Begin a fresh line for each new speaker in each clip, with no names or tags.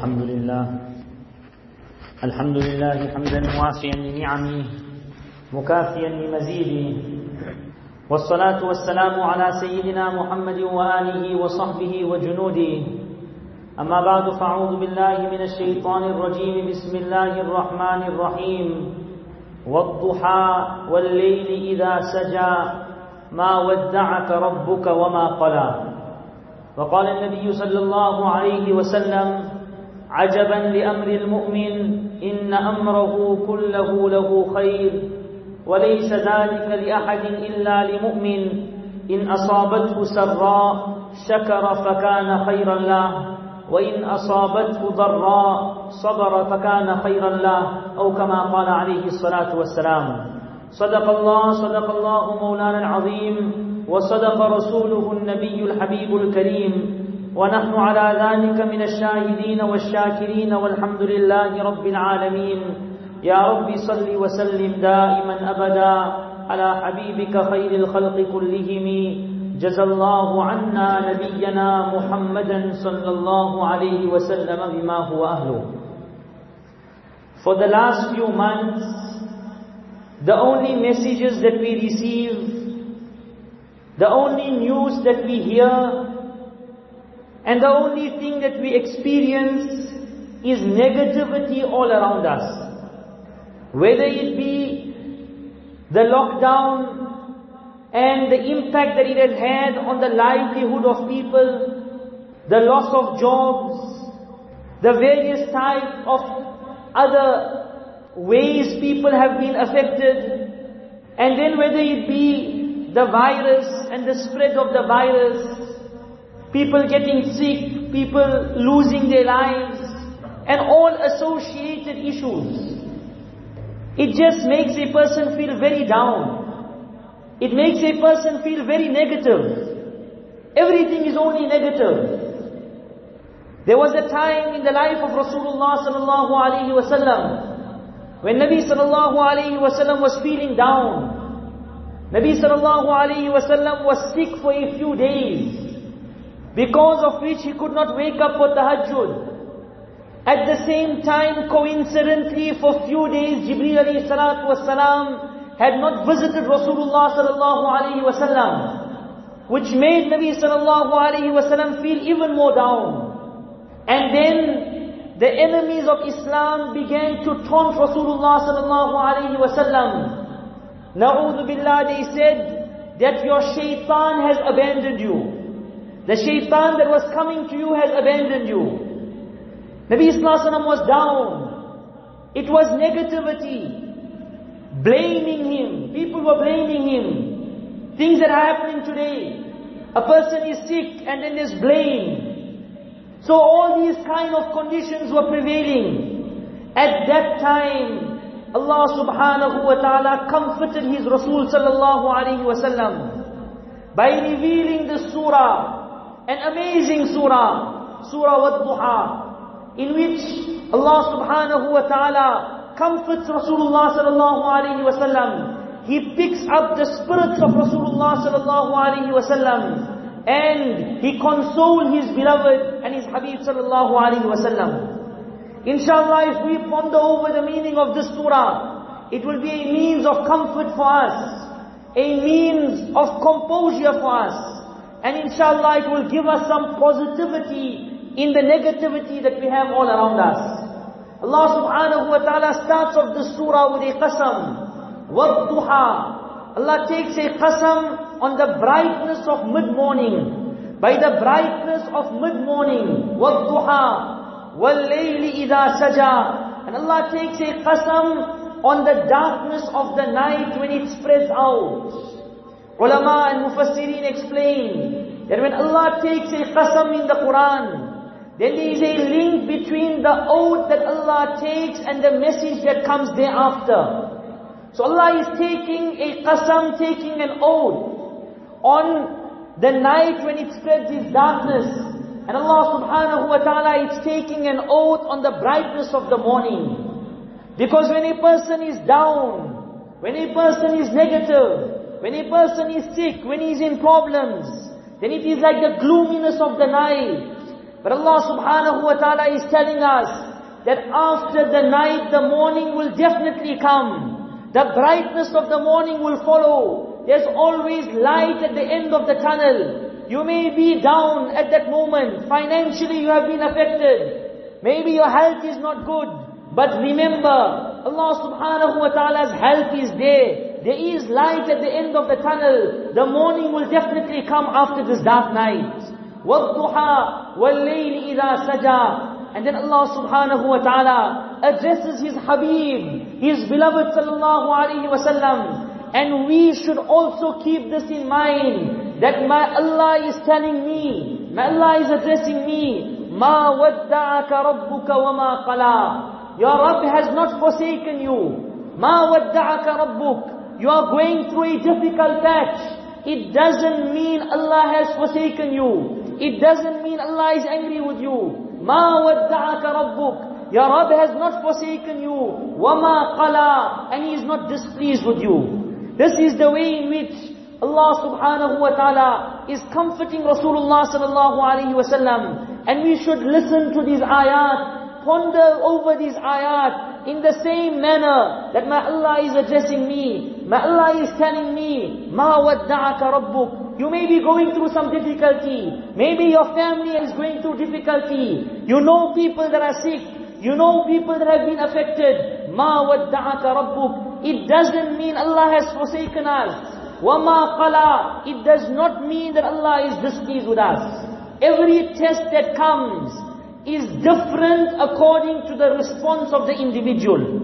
الحمد لله. الحمد لله حمدا واسعا لنعمه مكافيا لمزيده. والصلاة والسلام على سيدنا محمد وآله وصحبه وجنوده. أما بعد فأعوذ بالله من الشيطان الرجيم. بسم الله الرحمن الرحيم. والضحى والليل إذا سجى ما ودعك ربك وما قلى. وقال النبي صلى الله عليه وسلم عجبا لأمر المؤمن إن أمره كله له خير وليس ذلك لأحد إلا لمؤمن. إن أصابته سراء شكر فكان خيرا له وإن أصابته ضراء صبر فكان خيرا له أو كما قال عليه الصلاة والسلام صدق الله صدق الله مولانا العظيم وصدق رسوله النبي الحبيب الكريم. ونحن على ذلك من الشاهدين والشاكرين والحمد لله رب العالمين. يا رب صل وسلم دائما أبدا على حبيبك خير الخلق كلهم. جزى الله عنا نبينا محمدا صلى الله عليه وسلم بما هو أهله. For the last few months, the only messages that we receive, the only news that we hear, and the only thing that we experience is negativity all around us. Whether it be the lockdown and the impact that it has had on the livelihood of people, the loss of jobs, the various types of other ways people have been affected, and then whether it be the virus and the spread of the virus, people getting sick, people losing their lives, and all associated issues. It just makes a person feel very down. It makes a person feel very negative. Everything is only negative. There was a time in the life of Rasulullah sallallahu alaihi wasallam when Nabi sallallahu alaihi wasallam was feeling down. Nabi sallallahu alaihi wasallam was sick for a few days because of which he could not wake up for tahajjud. At the same time, coincidentally, for few days, Jibreel alayhi salatu wasalam had not visited Rasulullah sallallahu alaihi wasallam, which made Nabi sallallahu alaihi wasallam feel even more down. And then the enemies of Islam began to taunt Rasulullah sallallahu alaihi wasallam. Na'udhu billah, they said that your shaitan has abandoned you. The shaitan that was coming to you has abandoned you. Nabi Wasallam was down. It was negativity. Blaming him. People were blaming him. Things that are happening today. A person is sick and then there's blame. So all these kind of conditions were prevailing. At that time, Allah subhanahu wa ta'ala comforted His Rasul sallallahu alayhi wa sallam by revealing the surah, an amazing surah, Surah Wad-Duha, in which Allah subhanahu wa ta'ala comforts Rasulullah sallallahu alayhi wa sallam. He picks up the spirits of Rasulullah sallallahu alayhi wa sallam and he consoles his beloved and his Habib sallallahu alayhi wa sallam. Inshallah, if we ponder over the meaning of this surah, it will be a means of comfort for us, a means of composure for us, and inshallah it will give us some positivity in the negativity that we have all around us. Allah subhanahu wa ta'ala starts off the surah with a qasam. Wadduha. Allah takes a qasam on the brightness of mid-morning. By the brightness of mid-morning. Wadduha. Wallayli idha saja. And Allah takes a qasam on the darkness of the night when it spreads out. Ulama and Mufassirin explain that when Allah takes a qasam in the Quran, then there is a link between the oath that Allah takes and the message that comes thereafter. So Allah is taking a qasam, taking an oath on the night when it spreads its darkness. And Allah subhanahu wa ta'ala is taking an oath on the brightness of the morning. Because when a person is down, when a person is negative, when a person is sick, when he is in problems, then it is like the gloominess of the night. But Allah subhanahu wa ta'ala is telling us that after the night, the morning will definitely come. The brightness of the morning will follow. There's always light at the end of the tunnel. You may be down at that moment. Financially you have been affected. Maybe your health is not good. But remember, Allah subhanahu wa ta'ala's help is there. There is light at the end of the tunnel. The morning will definitely come after this dark night. وَالضُّحَى وَاللَّيْلِ إِذَا سَجَى And then Allah subhanahu wa ta'ala addresses His Habib, His beloved sallallahu alayhi wa sallam. And we should also keep this in mind, that my Allah is telling me, my Allah is addressing me, مَا وَدَّعَكَ رَبُّكَ وَمَا قَلَى Your Rabb has not forsaken you. مَا وَدَّعَكَ رَبُّكَ you are going through a difficult patch. It doesn't mean Allah has forsaken you. It doesn't mean Allah is angry with you. Ma wadda'aka rabbuk. Your Rabb has not forsaken you. Wama qala. And He is not displeased with you. This is the way in which Allah subhanahu wa ta'ala is comforting Rasulullah sallallahu alayhi wa sallam. And we should listen to these ayat, ponder over these ayat in the same manner that my Allah is addressing me. My Allah is telling me, مَا وَدَّعَكَ رَبُّكَ you may be going through some difficulty. Maybe your family is going through difficulty. You know people that are sick. You know people that have been affected. Ma wadda'aka rabbuk. It doesn't mean Allah has forsaken us. Wama qala. It does not mean that Allah is displeased with us. Every test that comes is different according to the response of the individual.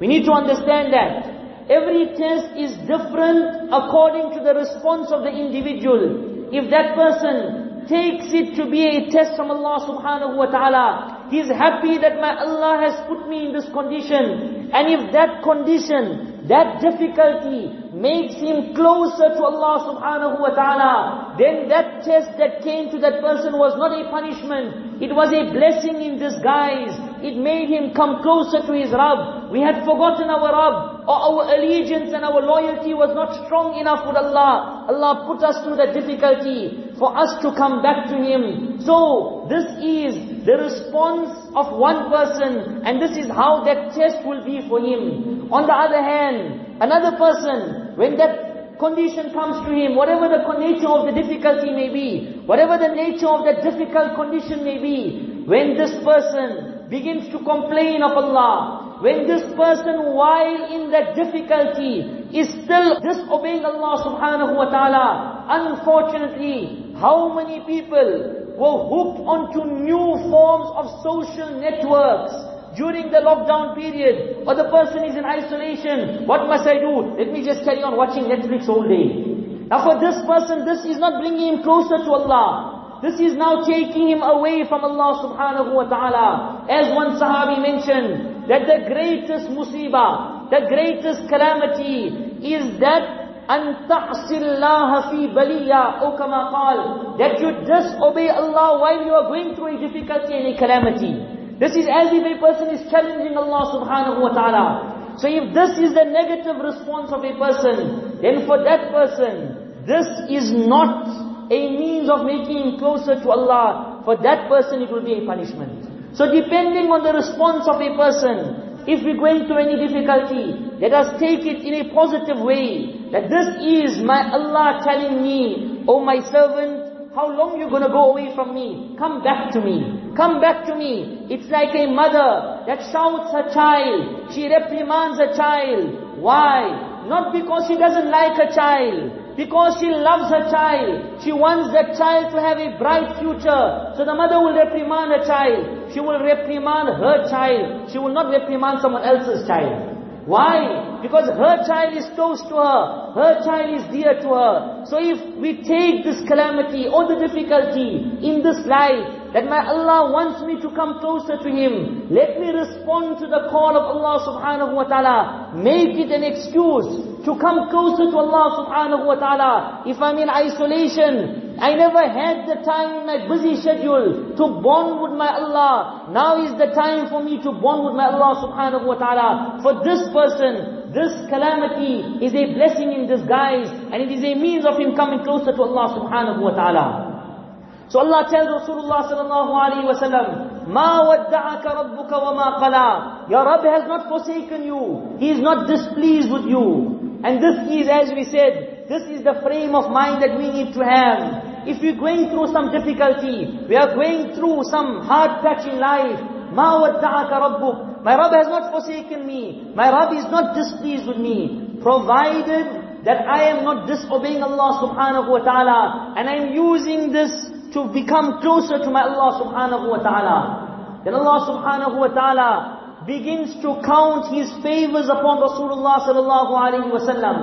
We need to understand that. Every test is different according to the response of the individual. If that person takes it to be a test from Allah subhanahu wa ta'ala, he's happy that my Allah has put me in this condition. And if that condition, that difficulty makes him closer to Allah subhanahu wa ta'ala, then that test that came to that person was not a punishment. It was a blessing in disguise. It made him come closer to his Rabb. We had forgotten our Rabb or our allegiance and our loyalty was not strong enough with Allah. Allah put us through that difficulty for us to come back to Him. So, this is the response of one person and this is how that test will be for him. On the other hand, another person, when that condition comes to him, whatever the nature of the difficulty may be, whatever the nature of that difficult condition may be, when this person begins to complain of Allah, when this person while in that difficulty is still disobeying Allah subhanahu wa ta'ala, unfortunately, how many people were hooked onto new forms of social networks during the lockdown period, or the person is in isolation, what must I do? Let me just carry on watching Netflix all day. Now for this person, this is not bringing him closer to Allah. This is now taking him away from Allah subhanahu wa ta'ala. As one sahabi mentioned, that the greatest musibah, the greatest calamity is that أن تعصي الله في بلية أو كما قال that you disobey Allah while you are going through a difficulty and a calamity. This is as if a person is challenging Allah subhanahu wa ta'ala. So if this is the negative response of a person, then for that person, this is not a means of making him closer to Allah. For that person it will be a punishment. So depending on the response of a person, if we're going through any difficulty, let us take it in a positive way. That this is my Allah telling me, oh my servant, how long you gonna go away from me? Come back to me. Come back to me. It's like a mother that shouts her child. She reprimands her child. Why? Not because she doesn't like her child. Because she loves her child. She wants that child to have a bright future. So the mother will reprimand her child. She will reprimand her child. She will not reprimand someone else's child. Why? Because her child is close to her. Her child is dear to her. So if we take this calamity or the difficulty in this life, that my Allah wants me to come closer to Him. Let me respond to the call of Allah subhanahu wa ta'ala. Make it an excuse to come closer to Allah subhanahu wa ta'ala. If I'm in isolation, I never had the time in my busy schedule to bond with my Allah. Now is the time for me to bond with my Allah subhanahu wa ta'ala. For this person, this calamity is a blessing in disguise and it is a means of him coming closer to Allah subhanahu wa ta'ala. So Allah tells Rasulullah sallallahu alaihi wasallam, "Ma wadda'aka rabbuka wa ma qala." Your Rabb has not forsaken you. He is not displeased with you. And this is, as we said, this is the frame of mind that we need to have. If we're going through some difficulty, we are going through some hard patch in life, مَا وَدَّعَكَ رَبُّكَ My Rabb has not forsaken me. My Rabb is not displeased with me. Provided that I am not disobeying Allah subhanahu wa ta'ala, and I am using this to become closer to my Allah subhanahu wa ta'ala. Then Allah subhanahu wa ta'ala begins to count His favors upon Rasulullah sallallahu alayhi wa sallam.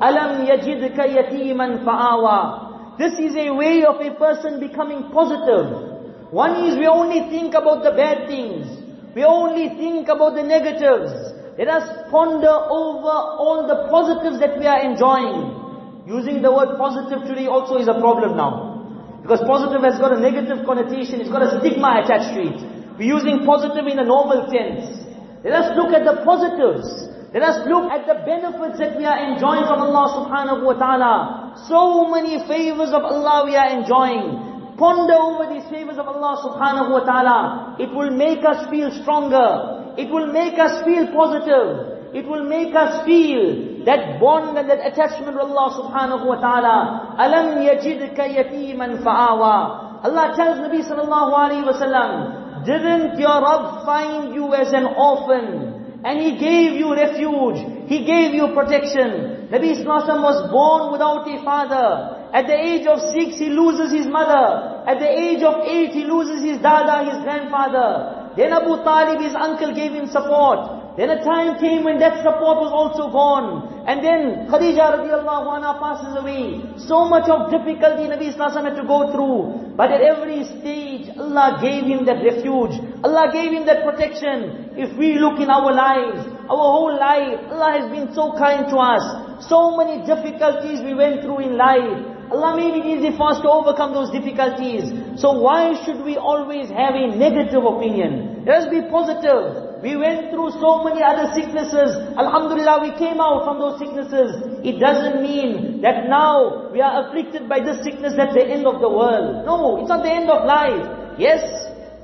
Alam yajidka yatiman fa'awa. This is a way of a person becoming positive. One is we only think about the bad things. We only think about the negatives. Let us ponder over all the positives that we are enjoying. Using the word positive today also is a problem now. Because positive has got a negative connotation, it's got a stigma attached to it. We're using positive in a normal sense. Let us look at the positives. Let us look at the benefits that we are enjoying from Allah subhanahu wa ta'ala. So many favors of Allah we are enjoying. Ponder over these favors of Allah subhanahu wa ta'ala. It will make us feel stronger. It will make us feel positive. It will make us feel that bond and that attachment with Allah subhanahu wa ta'ala. Alam yajidka yatiman fa'awa. Allah tells Nabi sallallahu alayhi wa sallam, didn't your Rabb find you as an orphan? And He gave you refuge. He gave you protection. Nabi sallallahu was born without a father. At the age of six, he loses his mother. At the age of eight, he loses his dada, his grandfather. Then Abu Talib, his uncle, gave him support. Then a time came when that support was also gone. And then Khadija radiallahu anha passes away. So much of difficulty Nabi Sallallahu had to go through. But at every stage, Allah gave him that refuge. Allah gave him that protection. If we look in our lives, our whole life, Allah has been so kind to us. So many difficulties we went through in life. Allah made it easy for us to overcome those difficulties. So why should we always have a negative opinion? Let us be positive. We went through so many other sicknesses. Alhamdulillah, we came out from those sicknesses. It doesn't mean that now we are afflicted by this sickness, that's the end of the world. No, it's not the end of life. Yes,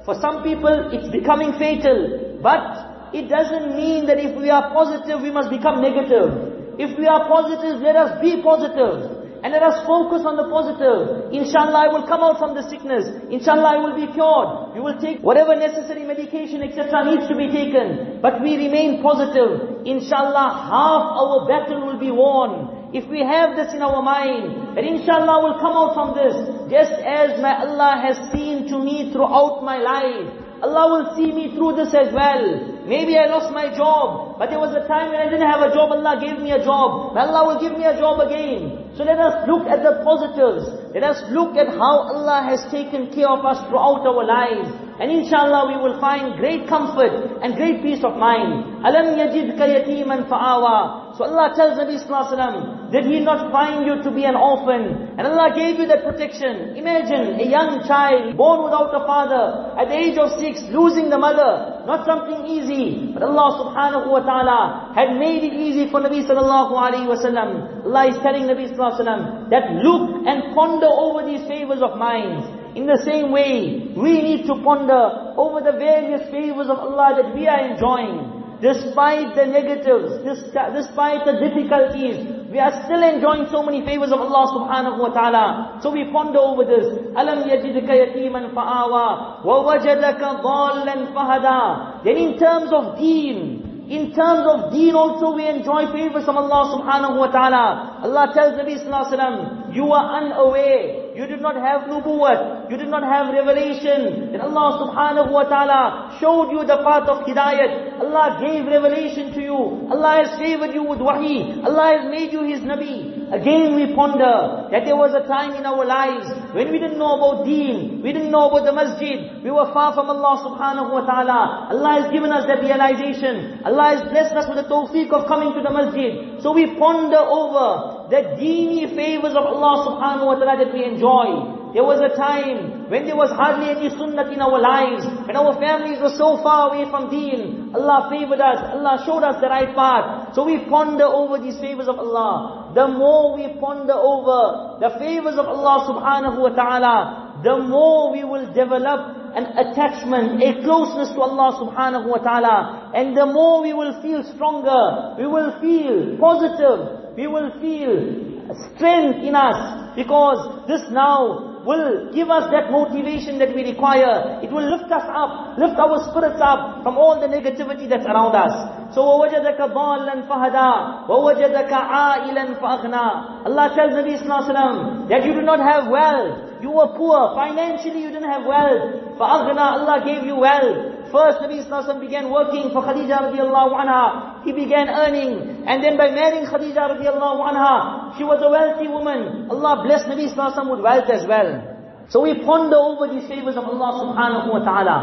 for some people it's becoming fatal. But it doesn't mean that if we are positive, we must become negative. If we are positive, let us be positive. And let us focus on the positive. Inshallah, I will come out from the sickness. Inshallah, I will be cured. We will take whatever necessary medication, etc. needs to be taken. But we remain positive. Inshallah, half our battle will be won. If we have this in our mind, that inshallah will come out from this, just as my Allah has seen to me throughout my life. Allah will see me through this as well. Maybe I lost my job, but there was a time when I didn't have a job, Allah gave me a job. Allah will give me a job again. So let us look at the positives. Let us look at how Allah has taken care of us throughout our lives. And inshallah we will find great comfort and great peace of mind. Alam yajidka yatiman fa'awa. So Allah tells Nabi Sallallahu Alaihi Wasallam, did He not find you to be an orphan? And Allah gave you that protection. Imagine a young child born without a father at the age of six, losing the mother. Not something easy. But Allah subhanahu wa ta'ala had made it easy for Nabi Sallallahu Alaihi Wasallam. Allah is telling Nabi Sallallahu Alaihi Wasallam that look and ponder over these favors of mine. In the same way, we need to ponder over the various favors of Allah that we are enjoying. Despite the negatives, despite the difficulties, we are still enjoying so many favors of Allah subhanahu wa ta'ala. So we ponder over this. أَلَمْ يَجِدْكَ يَتِيمًا فَآوَى وَوَجَدَكَ ضَالًّا فَهَدَى Then in terms of deen, in terms of deen also we enjoy favors from Allah subhanahu wa ta'ala. Allah tells Nabi sallallahu alayhi wa sallam, you are unaware. you did not have nubuwwat. You did not have revelation. And Allah subhanahu wa ta'ala showed you the path of hidayat. Allah gave revelation to you. Allah has favored you with wahi. Allah has made you His Nabi. Again we ponder that there was a time in our lives when we didn't know about deen. We didn't know about the masjid. We were far from Allah subhanahu wa ta'ala. Allah has given us that realization. Allah has blessed us with the tawfiq of coming to the masjid. So we ponder over the deeny favors of Allah subhanahu wa ta'ala that we enjoy. There was a time when there was hardly any sunnah in our lives, when our families were so far away from deen. Allah favored us, Allah showed us the right path. So we ponder over these favors of Allah. The more we ponder over the favors of Allah subhanahu wa ta'ala, the more we will develop an attachment, a closeness to Allah subhanahu wa ta'ala. And the more we will feel stronger, we will feel positive, we will feel strength in us because this now will give us that motivation that we require. It will lift us up, lift our spirits up from all the negativity that's around us. So وَوَجَدَكَ ضَالًا فَهَدَى وَوَجَدَكَ عَائِلًا فَأَغْنَى Allah tells Nabi Sallallahu that you do not have wealth. You were poor. Financially you didn't have wealth. فَأَغْنَى Allah gave you wealth. First Nabi Sallallahu began working for Khadija radiallahu anha. He began earning. And then by marrying Khadija radiallahu anha, she was a wealthy woman. Allah blessed Nabi Sallallahu with wealth as well. So we ponder over these favors of Allah subhanahu wa ta'ala.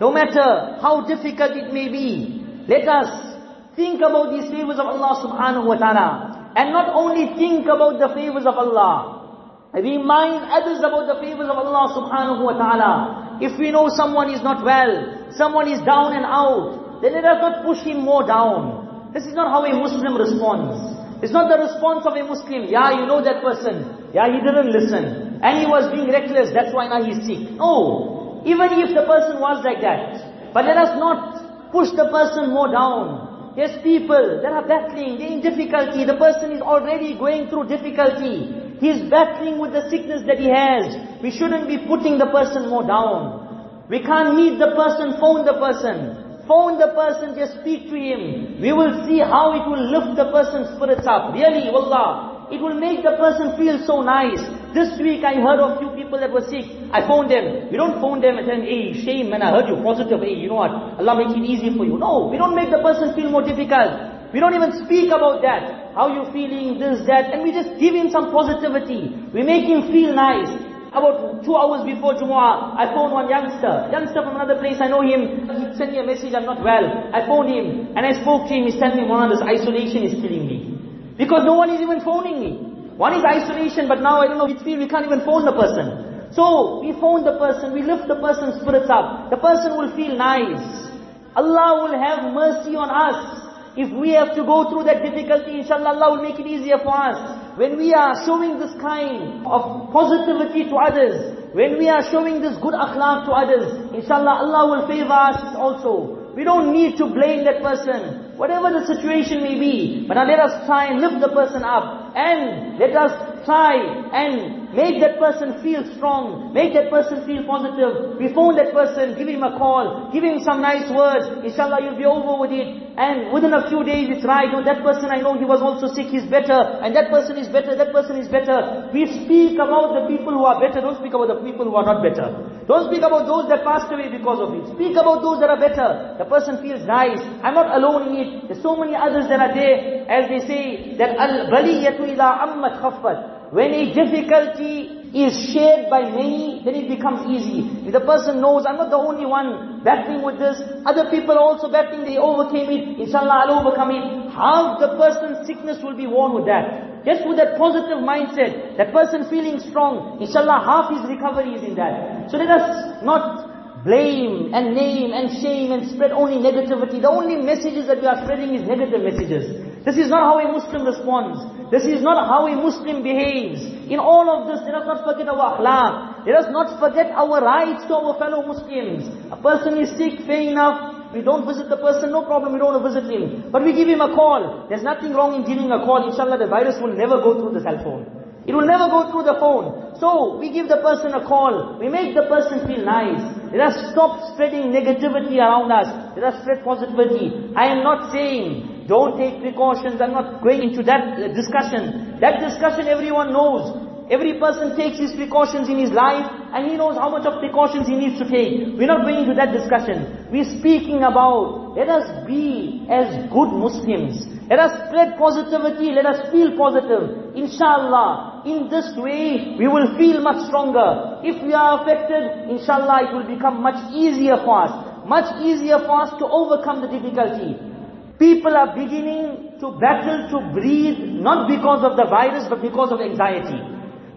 No matter how difficult it may be, let us think about these favors of Allah subhanahu wa ta'ala. And not only think about the favors of Allah, Remind others about the favors of Allah subhanahu wa ta'ala. If we know someone is not well, someone is down and out, then let us not push him more down. This is not how a Muslim responds. It's not the response of a Muslim. Yeah, you know that person. Yeah, he didn't listen. And he was being reckless, that's why now he's sick. No. Even if the person was like that. But let us not push the person more down. There's people that are battling, they're in difficulty. The person is already going through difficulty. He's battling with the sickness that he has. We shouldn't be putting the person more down. We can't meet the person, phone the person. Phone the person, just speak to him. We will see how it will lift the person's spirits up. Really, wallah. It will make the person feel so nice. This week I heard of few people that were sick. I phoned them. We don't phone them and tell them, hey, shame man, I heard you positive. Hey, you know what? Allah make it easy for you. No, we don't make the person feel more difficult. We don't even speak about that. How you feeling, this, that, and we just give him some positivity. We make him feel nice. About two hours before Jumu'ah, I phoned one youngster. Youngster from another place, I know him. He sent me a message, I'm not well. I phoned him, and I spoke to him. He's telling me, one of this isolation is killing me. Because no one is even phoning me. One is isolation, but now I don't know, we feel we can't even phone the person. So, we phone the person, we lift the person's spirits up. The person will feel nice. Allah will have mercy on us. If we have to go through that difficulty, inshallah Allah will make it easier for us. When we are showing this kind of positivity to others, when we are showing this good akhlaq to others, inshallah Allah will favor us also. We don't need to blame that person. Whatever the situation may be. But now let us try and lift the person up. And let us try and make that person feel strong, make that person feel positive. We phone that person, give him a call, give him some nice words. Inshallah you'll be over with it. And within a few days it's right. That person I know he was also sick, he's better. And that person is better, that person is better. We speak about the people who are better, don't speak about the people who are not better. Don't speak about those that passed away because of it. Speak about those that are better. The person feels nice. I'm not alone in it. There's so many others that are there. As they say, that al-baliyatu ila ammat khaffat. When a difficulty is shared by many, then it becomes easy. If the person knows, I'm not the only one battling with this, other people are also battling, they overcame it, inshallah I'll overcome it. Half the person's sickness will be worn with that. Just with that positive mindset, that person feeling strong, inshallah half his recovery is in that. So let us not blame and name and shame and spread only negativity. The only messages that we are spreading is negative messages. This is not how a Muslim responds. This is not how a Muslim behaves. In all of this, let us not forget our akhlaq. Let us not forget our rights to our fellow Muslims. A person is sick, fair enough. We don't visit the person, no problem, we don't want to visit him. But we give him a call. There's nothing wrong in giving a call. Inshallah, the virus will never go through the cell phone. It will never go through the phone. So, we give the person a call. We make the person feel nice. Let us stop spreading negativity around us. Let us spread positivity. I am not saying, don't take precautions. I'm not going into that uh, discussion. That discussion everyone knows. Every person takes his precautions in his life and he knows how much of precautions he needs to take. We're not going into that discussion. We're speaking about, let us be as good Muslims. Let us spread positivity, let us feel positive. Inshallah, in this way, we will feel much stronger. If we are affected, inshallah, it will become much easier for us. Much easier for us to overcome the difficulty. People are beginning to battle to breathe, not because of the virus, but because of anxiety.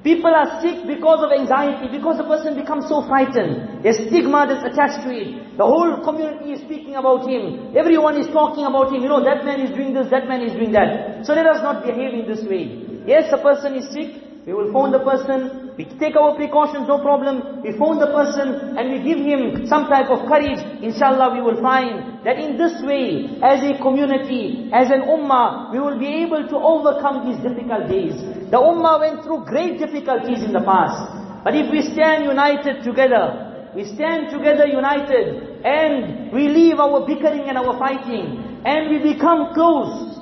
People are sick because of anxiety, because the person becomes so frightened. There's stigma that's attached to it. The whole community is speaking about him. Everyone is talking about him. You know, that man is doing this, that man is doing that. So let us not behave in this way. Yes, a person is sick. We will phone the person, we take our precautions, no problem. We phone the person and we give him some type of courage. Inshallah, we will find that in this way, as a community, as an ummah, we will be able to overcome these difficult days. The ummah went through great difficulties in the past. But if we stand united together, we stand together united, and we leave our bickering and our fighting, and we become close,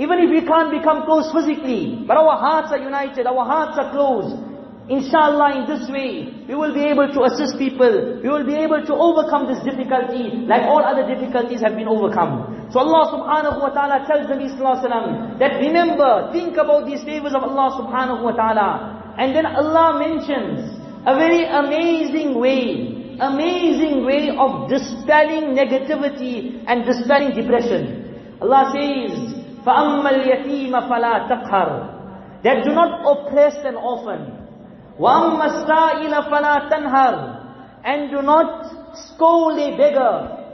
even if we can't become close physically, but our hearts are united, our hearts are close. Inshallah, in this way, we will be able to assist people. We will be able to overcome this difficulty like all other difficulties have been overcome. So Allah subhanahu wa ta'ala tells Nabi sallallahu alayhi wa that remember, think about these favors of Allah subhanahu wa ta'ala. And then Allah mentions a very amazing way, amazing way of dispelling negativity and dispelling depression. Allah says, فَأَمَّا الْيَتِيمَ فَلَا تَقْهَرْ That do not oppress an orphan. وَأَمَّا السَّائِلَ فَلَا تَنْهَرْ And do not scold a beggar.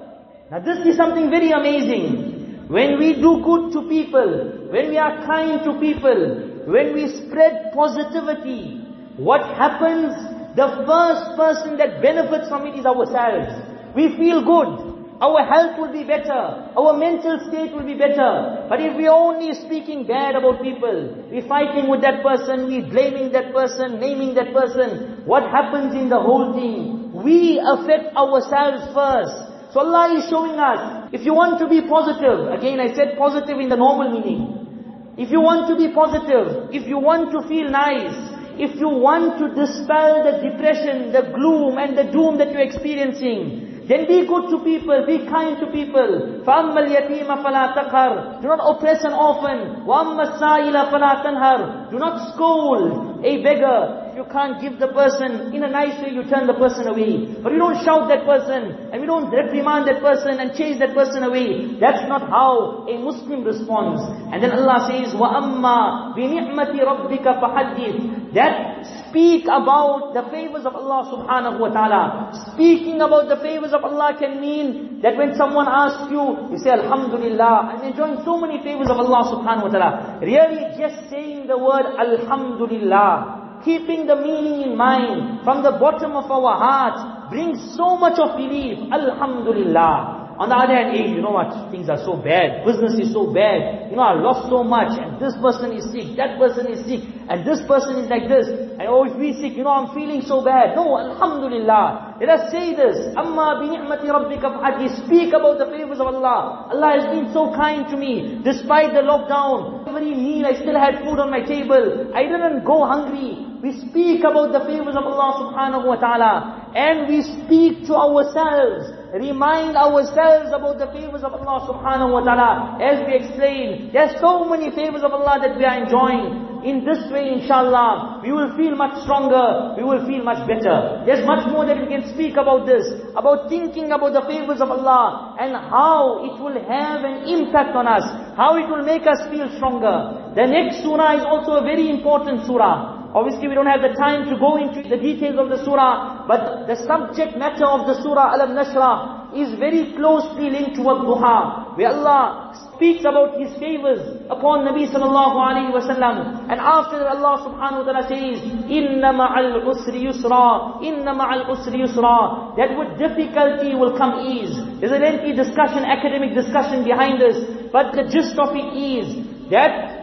Now this is something very amazing. When we do good to people, when we are kind to people, when we spread positivity, what happens? The first person that benefits from it is ourselves. We feel good. Our health will be better. Our mental state will be better. But if we are only speaking bad about people, we're fighting with that person, we're blaming that person, naming that person, what happens in the whole thing? We affect ourselves first. So Allah is showing us, if you want to be positive, again I said positive in the normal meaning. If you want to be positive, if you want to feel nice, if you want to dispel the depression, the gloom and the doom that you're experiencing, then be good to people, be kind to people. فَأَمَّا الْيَتِيمَ فَلَا تَقْهَرْ Do not oppress an orphan. وَأَمَّا السَّائِلَ فَلَا تَنْهَرْ Do not scold a beggar you can't give the person in a nice way, you turn the person away. But you don't shout that person, and we don't reprimand that person and chase that person away. That's not how a Muslim responds. And then Allah says, وَأَمَّا بِنِعْمَةِ رَبِّكَ فَحَدِّث That speak about the favors of Allah subhanahu wa ta'ala. Speaking about the favors of Allah can mean that when someone asks you, you say, Alhamdulillah, I'm enjoying so many favors of Allah subhanahu wa ta'ala. Really just saying the word Alhamdulillah keeping the meaning in mind from the bottom of our hearts brings so much of belief. Alhamdulillah. On the other hand, hey, you know what, things are so bad, business is so bad, you know, I lost so much, and this person is sick, that person is sick, and this person is like this, and oh, if we sick, you know, I'm feeling so bad. No, Alhamdulillah. Let us say this, Amma bi ni'mati rabbika fa'ati, speak about the favors of Allah. Allah has been so kind to me, despite the lockdown, every meal I still had food on my table, I didn't go hungry, we speak about the favors of Allah subhanahu wa ta'ala. And we speak to ourselves. Remind ourselves about the favors of Allah subhanahu wa ta'ala. As we explained, there's so many favors of Allah that we are enjoying. In this way, inshallah, we will feel much stronger, we will feel much better. There's much more that we can speak about this, about thinking about the favors of Allah, and how it will have an impact on us, how it will make us feel stronger. The next surah is also a very important surah. Obviously we don't have the time to go into the details of the surah, but the subject matter of the surah Alam Nashrah is very closely linked to Duha, where Allah speaks about His favors upon Nabi sallallahu alayhi wa sallam. And after that Allah subhanahu wa ta'ala says, Inna ma'al usri yusra, Inna ma'al usri that with difficulty will come ease. There's a lengthy discussion, academic discussion behind this, but the gist of it is that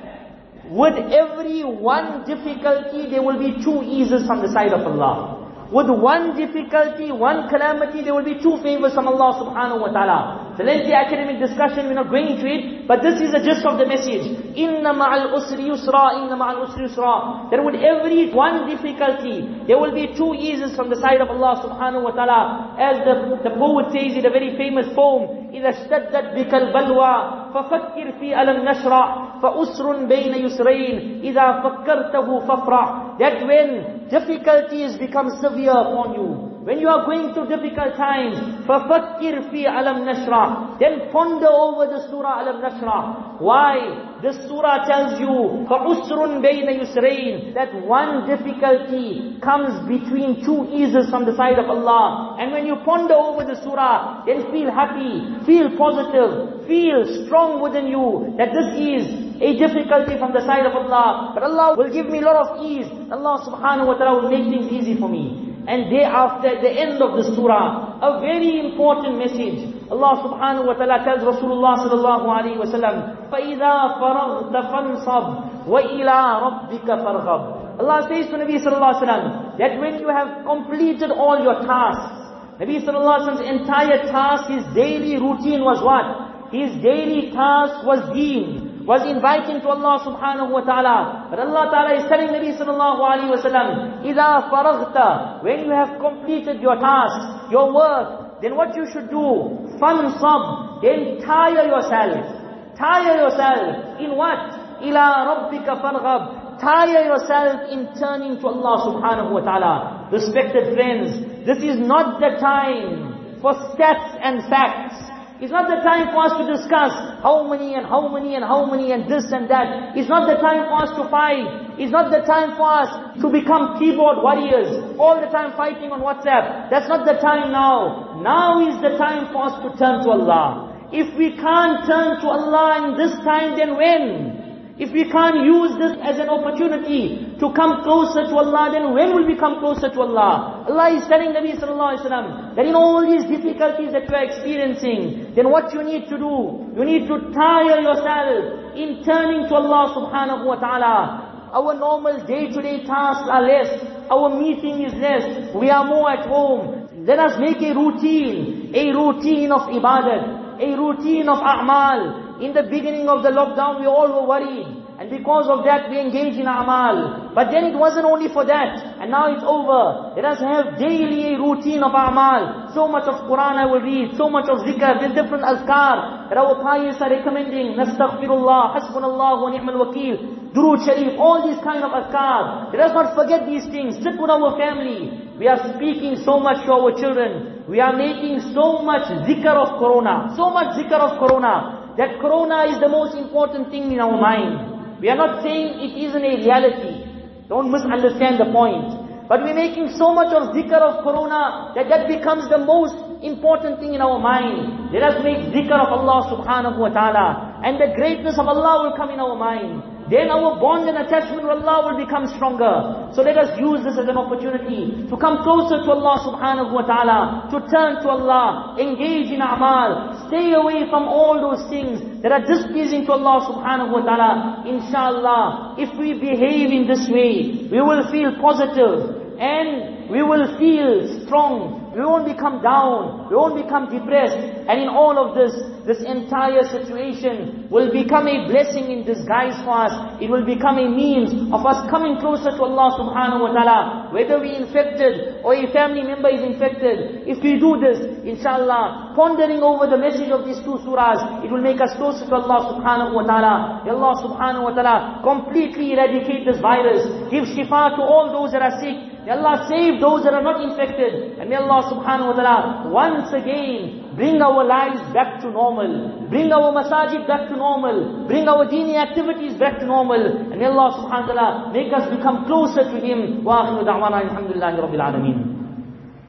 with every one difficulty, there will be two eases from the side of Allah. With one difficulty, one calamity, there will be two favors from Allah subhanahu wa ta'ala. It's a lengthy academic discussion, we're not going into it, but this is the gist of the message. Inna ma'al usri yusra, inna ma'al usri yusra. That with every one difficulty, there will be two eases from the side of Allah subhanahu wa ta'ala. As the, the poet says in a very famous poem, إذا اشتدت بك البلوى ففكر في ألم نشرع فأسر بين يسرين إذا فكرته فافرح That when difficulties become severe upon you, when you are going through difficult times, فَفَكِّرْ فِي عَلَمْ نَشْرَةٍ Then ponder over the surah Alam Nashra. Why? This surah tells you, فَعُسْرٌ بَيْنَ يُسْرَيْنِ That one difficulty comes between two eases from the side of Allah. And when you ponder over the surah, then feel happy, feel positive, feel strong within you, that this is a difficulty from the side of Allah, but Allah will give me a lot of ease. Allah subhanahu wa ta'ala will make things easy for me. And thereafter, at the end of the surah, a very important message. Allah subhanahu wa ta'ala tells Rasulullah sallallahu alayhi wa sallam, فَإِذَا فَرَغْتَ فَانْصَبْ وَإِلَىٰ رَبِّكَ فَارْغَبْ Allah says to Nabi sallallahu alayhi wa sallam, that when you have completed all your tasks, Nabi sallallahu alayhi wa sallam's entire task, his daily routine was what? His daily task was deen was inviting to Allah subhanahu wa ta'ala. But Allah ta'ala is telling Nabi sallallahu alayhi wa sallam, إِذَا فَرَغْتَ When you have completed your task, your work, then what you should do? فَانْصَبْ Then tire yourself. Tire yourself. In what? إِلَىٰ رَبِّكَ فَارْغَبْ Tire yourself in turning to Allah subhanahu wa ta'ala. Respected friends, this is not the time for stats and facts. It's not the time for us to discuss how many and how many and how many and this and that. It's not the time for us to fight. It's not the time for us to become keyboard warriors. All the time fighting on WhatsApp. That's not the time now. Now is the time for us to turn to Allah. If we can't turn to Allah in this time, then when? If we can't use this as an opportunity to come closer to Allah, then when will we come closer to Allah? Allah is telling Nabi sallallahu alaihi wasallam that in all these difficulties that you are experiencing, then what you need to do, you need to tire yourself in turning to Allah subhanahu wa ta'ala. Our normal day-to-day tasks are less. Our meeting is less. We are more at home. Let us make a routine, a routine of ibadat, a routine of a'mal, in the beginning of the lockdown, we all were worried. And because of that, we engaged in amal. But then it wasn't only for that. And now it's over. Let us have daily routine of amal. So much of Quran I will read. So much of zikr. With different azkar. That our pious are recommending. Nastaghfirullah. Hasbunallah wa ni'mal wakil. Durood Sharif. All these kind of azkar. Let us not forget these things. Sit with our family. We are speaking so much to our children. We are making so much zikr of Corona. So much zikr of Corona that corona is the most important thing in our mind. We are not saying it isn't a reality. Don't misunderstand the point. But we're making so much of zikr of corona that that becomes the most important thing in our mind. Let us make zikr of Allah subhanahu wa ta'ala. And the greatness of Allah will come in our mind. Then our bond and attachment with Allah will become stronger. So let us use this as an opportunity to come closer to Allah subhanahu wa ta'ala, to turn to Allah, engage in amal, stay away from all those things that are displeasing to Allah subhanahu wa ta'ala. Inshallah, if we behave in this way, we will feel positive and we will feel strong we won't become down. We won't become depressed. And in all of this, this entire situation will become a blessing in disguise for us. It will become a means of us coming closer to Allah subhanahu wa ta'ala. Whether we infected or a family member is infected, if we do this, inshallah, pondering over the message of these two surahs, it will make us closer to Allah subhanahu wa ta'ala. Allah subhanahu wa ta'ala completely eradicate this virus. Give shifa to all those that are sick. May Allah save those that are not infected. And may Allah subhanahu wa ta'ala once again bring our lives back to normal. Bring our masajid back to normal. Bring our dini activities back to normal. And Allah subhanahu wa ta'ala make us become closer to Him. Wa akhiru da'wana alhamdulillahi rabbil alameen.